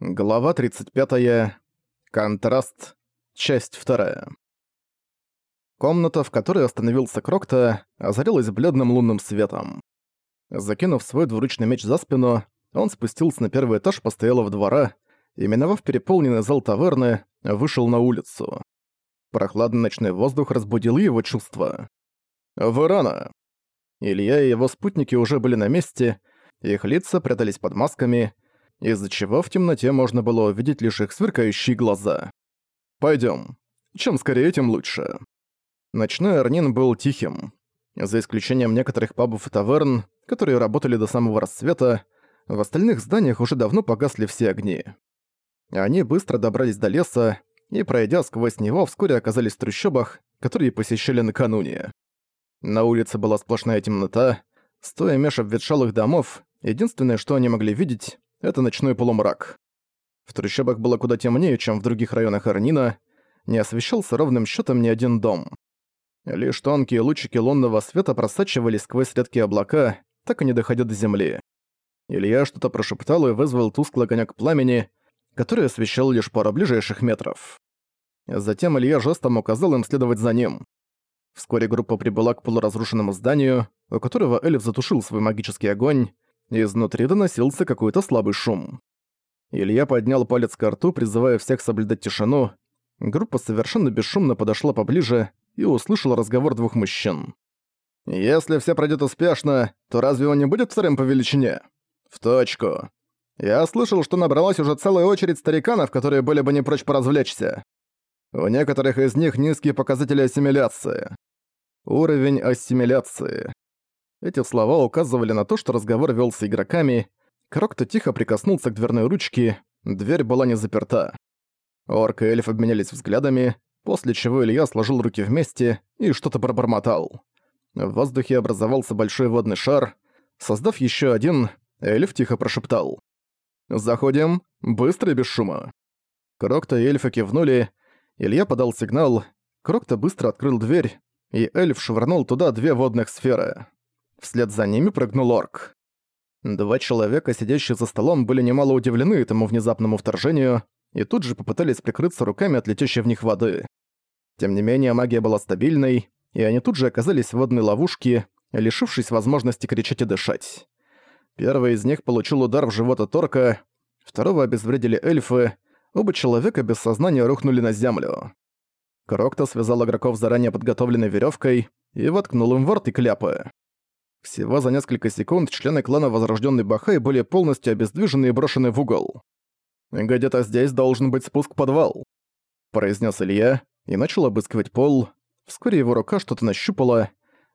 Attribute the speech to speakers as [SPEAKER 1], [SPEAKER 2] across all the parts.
[SPEAKER 1] Глава 35. Контраст. Часть 2. Комната, в которой остановился Крокта, озарилась бледным лунным светом. Закинув свой двуручный меч за спину, он спустился на первый этаж постоялого двора и, миновав переполненный зал таверны, вышел на улицу. Прохладный ночной воздух разбудил его чувства. «Вы рано!» Илья и его спутники уже были на месте, их лица прятались под масками, из-за чего в темноте можно было увидеть лишь их сверкающие глаза. Пойдем. Чем скорее, тем лучше. Ночной Арнин был тихим. За исключением некоторых пабов и таверн, которые работали до самого рассвета, в остальных зданиях уже давно погасли все огни. Они быстро добрались до леса и, пройдя сквозь него, вскоре оказались в трущобах, которые посещали накануне. На улице была сплошная темнота, стоя меж обветшалых домов, единственное, что они могли видеть, это ночной полумрак. В трущобах было куда темнее, чем в других районах Арнина, не освещался ровным счетом ни один дом. Лишь тонкие лучики лунного света просачивались сквозь редкие облака, так и не доходя до земли. Илья что-то прошептал и вызвал тусклый огонек пламени, который освещал лишь пару ближайших метров. Затем Илья жестом указал им следовать за ним. Вскоре группа прибыла к полуразрушенному зданию, у которого Эльф затушил свой магический огонь, Изнутри доносился какой-то слабый шум. Илья поднял палец к рту, призывая всех соблюдать тишину. Группа совершенно бесшумно подошла поближе и услышала разговор двух мужчин. «Если все пройдет успешно, то разве он не будет вторым по величине?» «В точку. Я слышал, что набралась уже целая очередь стариканов, которые были бы не прочь поразвлечься. У некоторых из них низкие показатели ассимиляции. Уровень ассимиляции. Эти слова указывали на то, что разговор велся игроками. Крокто тихо прикоснулся к дверной ручке, дверь была не заперта. Орк и эльф обменялись взглядами, после чего Илья сложил руки вместе и что-то пробормотал. В воздухе образовался большой водный шар. Создав еще один, эльф тихо прошептал. «Заходим, быстро и без шума». Крокто и эльфа кивнули, Илья подал сигнал, Крокто быстро открыл дверь, и эльф швырнул туда две водных сферы. Вслед за ними прыгнул орк. Два человека, сидящие за столом, были немало удивлены этому внезапному вторжению и тут же попытались прикрыться руками от летящей в них воды. Тем не менее, магия была стабильной, и они тут же оказались в водной ловушке, лишившись возможности кричать и дышать. Первый из них получил удар в живот от орка, второго обезвредили эльфы, оба человека без сознания рухнули на землю. Крокто связал игроков заранее подготовленной веревкой и воткнул им в рот и кляпы. Всего за несколько секунд члены клана Возрожденный Бахай были полностью обездвижены и брошены в угол. «Где-то здесь должен быть спуск в подвал», — произнес Илья и начал обыскивать пол. Вскоре его рука что-то нащупала.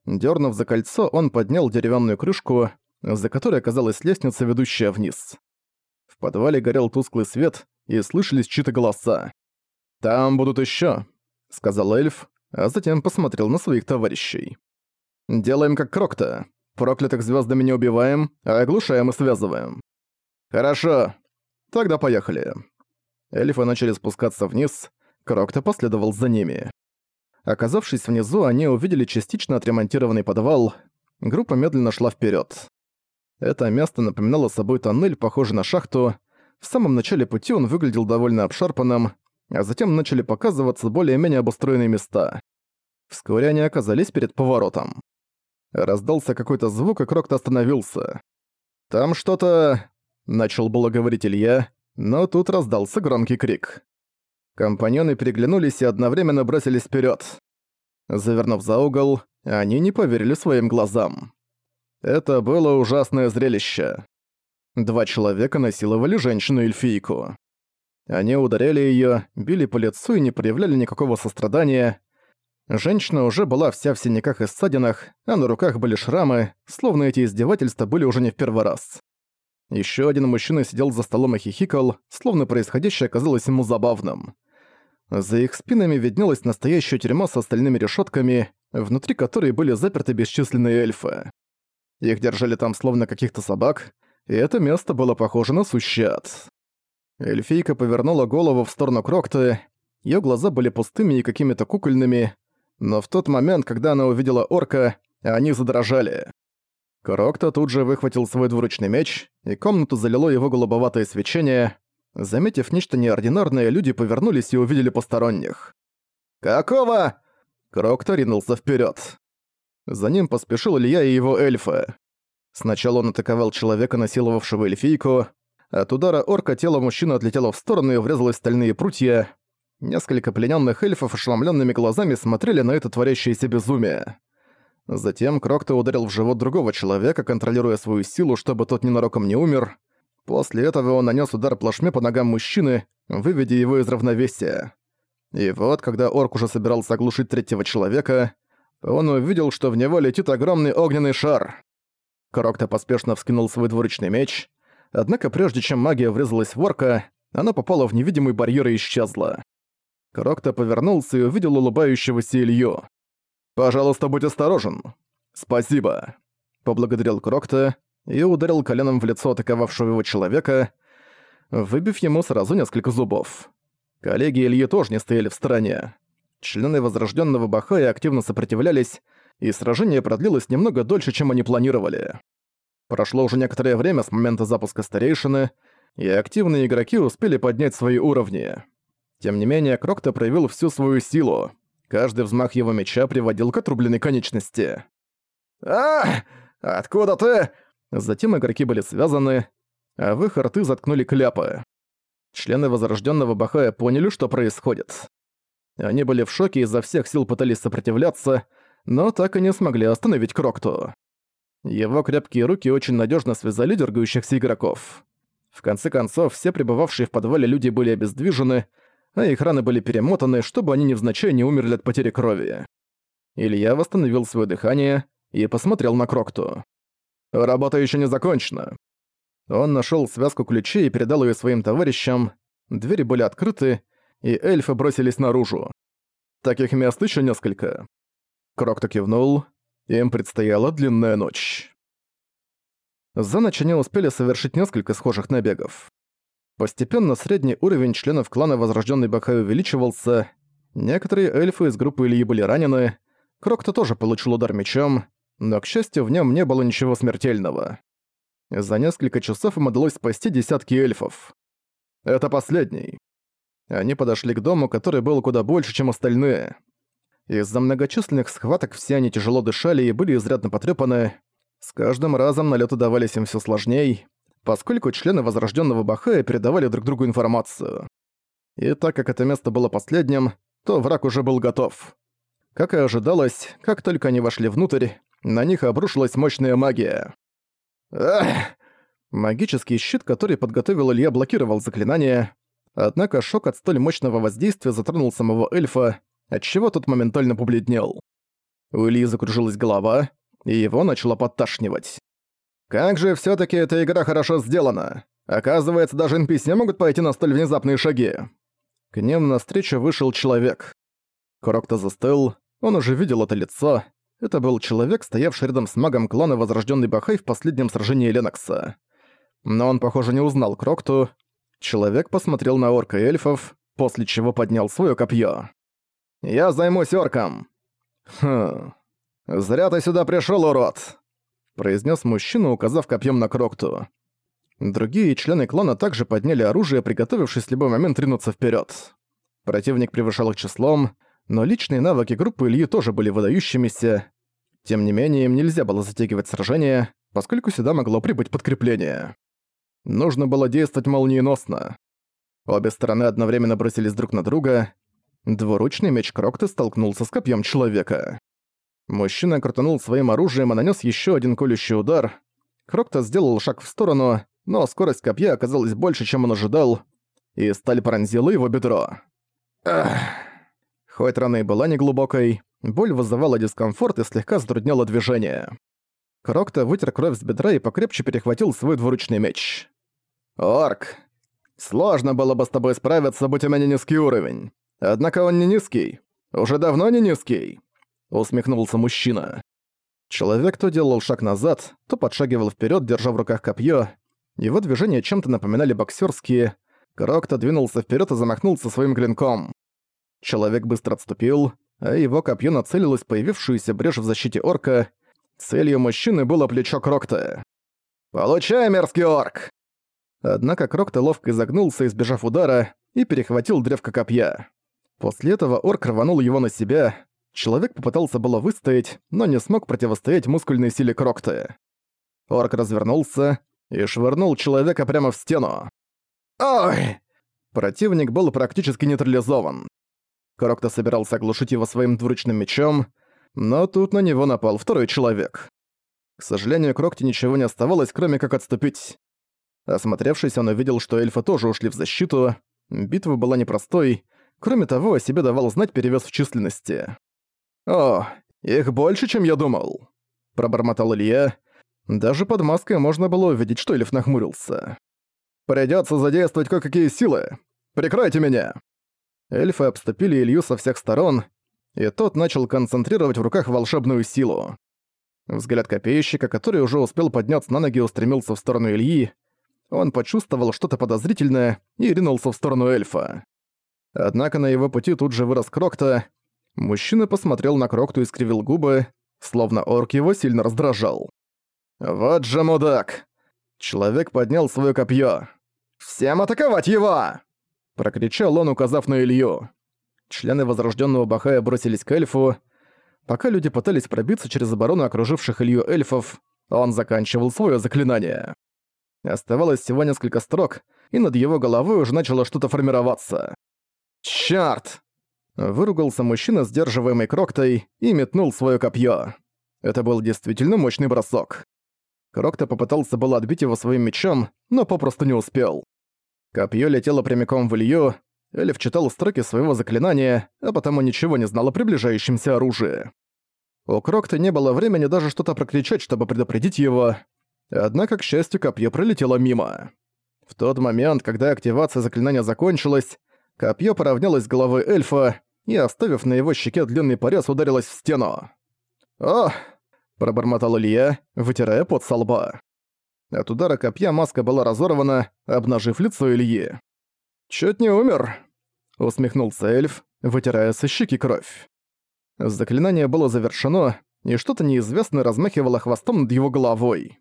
[SPEAKER 1] Дернув за кольцо, он поднял деревянную крышку, за которой оказалась лестница, ведущая вниз. В подвале горел тусклый свет, и слышались чьи-то голоса. «Там будут еще, сказал эльф, а затем посмотрел на своих товарищей. «Делаем как Крокта. Проклятых звездами не убиваем, а оглушаем и связываем. Хорошо. Тогда поехали. Эльфы начали спускаться вниз, Крокто последовал за ними. Оказавшись внизу, они увидели частично отремонтированный подвал. Группа медленно шла вперед. Это место напоминало собой тоннель, похожий на шахту. В самом начале пути он выглядел довольно обшарпанным, а затем начали показываться более-менее обустроенные места. Вскоре они оказались перед поворотом. Раздался какой-то звук, и Крокт остановился. «Там что-то...» — начал было говорить Илья, но тут раздался громкий крик. Компаньоны переглянулись и одновременно бросились вперед. Завернув за угол, они не поверили своим глазам. Это было ужасное зрелище. Два человека насиловали женщину-эльфийку. Они ударяли её, били по лицу и не проявляли никакого сострадания, Женщина уже была вся в синяках и ссадинах, а на руках были шрамы, словно эти издевательства были уже не в первый раз. Еще один мужчина сидел за столом и хихикал, словно происходящее казалось ему забавным. За их спинами виднелась настоящая тюрьма с остальными решетками, внутри которой были заперты бесчисленные эльфы. Их держали там словно каких-то собак, и это место было похоже на сущий ад. Эльфийка повернула голову в сторону Крокты, ее глаза были пустыми и какими-то кукольными, но в тот момент, когда она увидела орка, они задрожали. Крокто тут же выхватил свой двуручный меч, и комнату залило его голубоватое свечение. Заметив нечто неординарное, люди повернулись и увидели посторонних. «Какого?» Крокто ринулся вперед. За ним поспешил Илья и его эльфы. Сначала он атаковал человека, насиловавшего эльфийку. От удара орка тело мужчины отлетело в сторону и врезалось в стальные прутья. Несколько плененных эльфов ошеломленными глазами смотрели на это творящееся безумие. Затем Крокто ударил в живот другого человека, контролируя свою силу, чтобы тот ненароком не умер. После этого он нанес удар плашме по ногам мужчины, выведя его из равновесия. И вот, когда орк уже собирался оглушить третьего человека, он увидел, что в него летит огромный огненный шар. Крокто поспешно вскинул свой двуручный меч, однако прежде чем магия врезалась в орка, она попала в невидимый барьер и исчезла. Крокто повернулся и увидел улыбающегося Илью. «Пожалуйста, будь осторожен». «Спасибо», — поблагодарил Крокто и ударил коленом в лицо атаковавшего его человека, выбив ему сразу несколько зубов. Коллеги Ильи тоже не стояли в стороне. Члены возрожденного Бахая активно сопротивлялись, и сражение продлилось немного дольше, чем они планировали. Прошло уже некоторое время с момента запуска старейшины, и активные игроки успели поднять свои уровни. Тем не менее, Крокто проявил всю свою силу. Каждый взмах его меча приводил к отрубленной конечности. «А! Откуда ты?» Затем игроки были связаны, а в их рты заткнули кляпы. Члены Возрожденного Бахая поняли, что происходит. Они были в шоке и изо всех сил пытались сопротивляться, но так и не смогли остановить Крокту. Его крепкие руки очень надежно связали дергающихся игроков. В конце концов, все пребывавшие в подвале люди были обездвижены, а их раны были перемотаны, чтобы они невзначай не умерли от потери крови. Илья восстановил свое дыхание и посмотрел на Крокту. «Работа еще не закончена». Он нашел связку ключей и передал ее своим товарищам. Двери были открыты, и эльфы бросились наружу. Таких мест еще несколько. Крокто кивнул. Им предстояла длинная ночь. За ночь они успели совершить несколько схожих набегов. Постепенно средний уровень членов клана Возрожденный Бакай увеличивался. Некоторые эльфы из группы Ильи были ранены. Крокто тоже получил удар мечом, но, к счастью, в нем не было ничего смертельного. За несколько часов им удалось спасти десятки эльфов. Это последний. Они подошли к дому, который был куда больше, чем остальные. Из-за многочисленных схваток все они тяжело дышали и были изрядно потрепаны. С каждым разом налеты давались им все сложней, поскольку члены Возрожденного Бахая передавали друг другу информацию. И так как это место было последним, то враг уже был готов. Как и ожидалось, как только они вошли внутрь, на них обрушилась мощная магия. Эх! Магический щит, который подготовил Илья, блокировал заклинание, однако шок от столь мощного воздействия затронул самого эльфа, отчего тот моментально побледнел. У Ильи закружилась голова, и его начало подташнивать. «Как же все таки эта игра хорошо сделана! Оказывается, даже NPC могут пойти на столь внезапные шаги!» К ним навстречу вышел человек. Крокто застыл, он уже видел это лицо. Это был человек, стоявший рядом с магом клана Возрожденный Бахай в последнем сражении Ленокса. Но он, похоже, не узнал Крокту. Человек посмотрел на орка эльфов, после чего поднял свое копье. Я займусь орком». «Хм... Зря ты сюда пришёл, урод!» Произнес мужчина, указав копьем на Крокту. Другие члены клана также подняли оружие, приготовившись в любой момент ринуться вперед. Противник превышал их числом, но личные навыки группы Ильи тоже были выдающимися. Тем не менее, им нельзя было затягивать сражение, поскольку сюда могло прибыть подкрепление. Нужно было действовать молниеносно. Обе стороны одновременно бросились друг на друга, Двуручный меч Крокта столкнулся с копьем человека. Мужчина крутанул своим оружием и нанес еще один колющий удар. Крокта сделал шаг в сторону, но скорость копья оказалась больше, чем он ожидал, и сталь пронзила его бедро. Ах. Хоть рана и была неглубокой, боль вызывала дискомфорт и слегка затрудняла движение. Крокта вытер кровь с бедра и покрепче перехватил свой двуручный меч. «Орк, сложно было бы с тобой справиться, будь у меня низкий уровень. Однако он не низкий. Уже давно не низкий. Усмехнулся мужчина. Человек то делал шаг назад, то подшагивал вперед, держа в руках копье. Его движения чем-то напоминали боксерские. Крокто двинулся вперед и замахнулся своим клинком. Человек быстро отступил, а его копье нацелилось в появившуюся брешь в защите орка. Целью мужчины было плечо Крокта. «Получай, мерзкий орк!» Однако Крокто ловко изогнулся, избежав удара, и перехватил древко копья. После этого орк рванул его на себя. Человек попытался было выстоять, но не смог противостоять мускульной силе Крокты. Орк развернулся и швырнул человека прямо в стену. «Ой!» Противник был практически нейтрализован. Крокто собирался оглушить его своим двуручным мечом, но тут на него напал второй человек. К сожалению, Крокте ничего не оставалось, кроме как отступить. Осмотревшись, он увидел, что эльфы тоже ушли в защиту. Битва была непростой, кроме того, о себе давал знать перевес в численности. «О, их больше, чем я думал», — пробормотал Илья. Даже под маской можно было увидеть, что эльф нахмурился. Придётся задействовать кое-какие силы. Прикройте меня!» Эльфы обступили Илью со всех сторон, и тот начал концентрировать в руках волшебную силу. Взгляд копейщика, который уже успел подняться на ноги, устремился в сторону Ильи. Он почувствовал что-то подозрительное и ринулся в сторону эльфа. Однако на его пути тут же вырос Крокта. Мужчина посмотрел на Крокту и скривил губы, словно орк его сильно раздражал. «Вот же мудак!» Человек поднял своё копье. «Всем атаковать его!» Прокричал он, указав на Илью. Члены Возрожденного Бахая бросились к эльфу. Пока люди пытались пробиться через оборону окруживших Илью эльфов, он заканчивал свое заклинание. Оставалось всего несколько строк, и над его головой уже начало что-то формироваться. «Чёрт!» Выругался мужчина, сдерживаемый кроктой, и метнул свое копье. Это был действительно мощный бросок. Крокто попытался было отбить его своим мечом, но попросту не успел. Копье летело прямиком в Илью, Эльф читал строки своего заклинания, а потому ничего не знал о приближающемся оружии. У Крокта не было времени даже что-то прокричать, чтобы предупредить его, однако, к счастью, копье пролетело мимо. В тот момент, когда активация заклинания закончилась, копье поравнялось с головой эльфа и, оставив на его щеке длинный порез, ударилось в стену. «Ох!» пробормотал Илья, вытирая пот со лба. От удара копья маска была разорвана, обнажив лицо Ильи. «Чуть не умер», — усмехнулся эльф, вытирая со щеки кровь. Заклинание было завершено, и что-то неизвестное размахивало хвостом над его головой.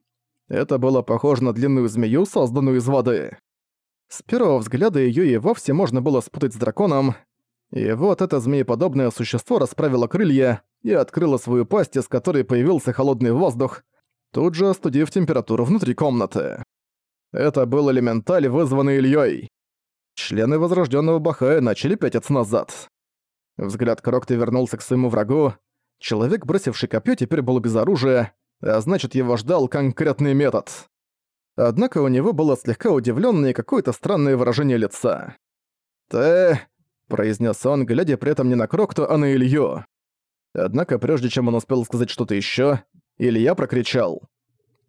[SPEAKER 1] Это было похоже на длинную змею, созданную из воды. С первого взгляда её и вовсе можно было спутать с драконом, и вот это змееподобное существо расправило крылья и открыло свою пасть, из которой появился холодный воздух, тут же остудив температуру внутри комнаты. Это был элементаль, вызванный Ильей. Члены возрожденного Бахая начали пятиться назад. Взгляд Крокта вернулся к своему врагу. Человек, бросивший копье, теперь был без оружия, а значит, его ждал конкретный метод. Однако у него было слегка удивленное и какое-то странное выражение лица. «Ты произнес он, глядя при этом не на Крокту, а на Илью. Однако прежде чем он успел сказать что-то еще, Илья прокричал.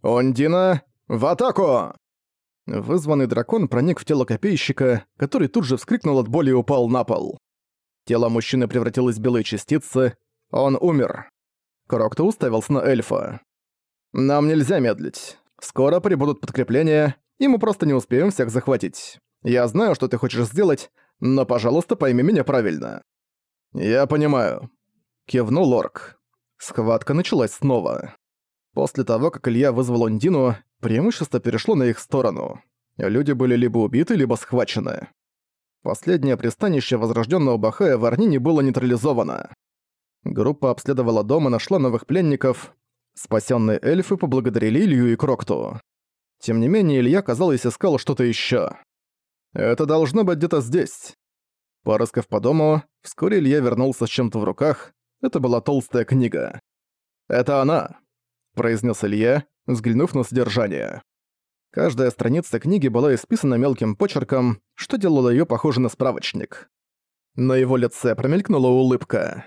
[SPEAKER 1] «Ондина, в атаку!» Вызванный дракон проник в тело копейщика, который тут же вскрикнул от боли и упал на пол. Тело мужчины превратилось в белые частицы, он умер. Крокто уставился на эльфа. «Нам нельзя медлить. Скоро прибудут подкрепления, и мы просто не успеем всех захватить. Я знаю, что ты хочешь сделать, но, пожалуйста, пойми меня правильно». «Я понимаю», — кивнул Орк. Схватка началась снова. После того, как Илья вызвал Ондину, преимущество перешло на их сторону. Люди были либо убиты, либо схвачены. Последнее пристанище возрожденного Бахая в Арнине было нейтрализовано. Группа обследовала дом и нашла новых пленников. Спасенные эльфы поблагодарили Илью и Крокту. Тем не менее, Илья, казалось, искал что-то еще. Это должно быть где-то здесь. Порыскав по дому, вскоре Илья вернулся с чем-то в руках. Это была толстая книга. «Это она», — произнес Илья, взглянув на содержание. Каждая страница книги была исписана мелким почерком, что делало ее похожей на справочник. На его лице промелькнула улыбка.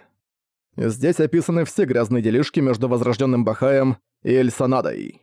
[SPEAKER 1] Здесь описаны все грязные делишки между Возрожденным Бахаем и Эльсанадой.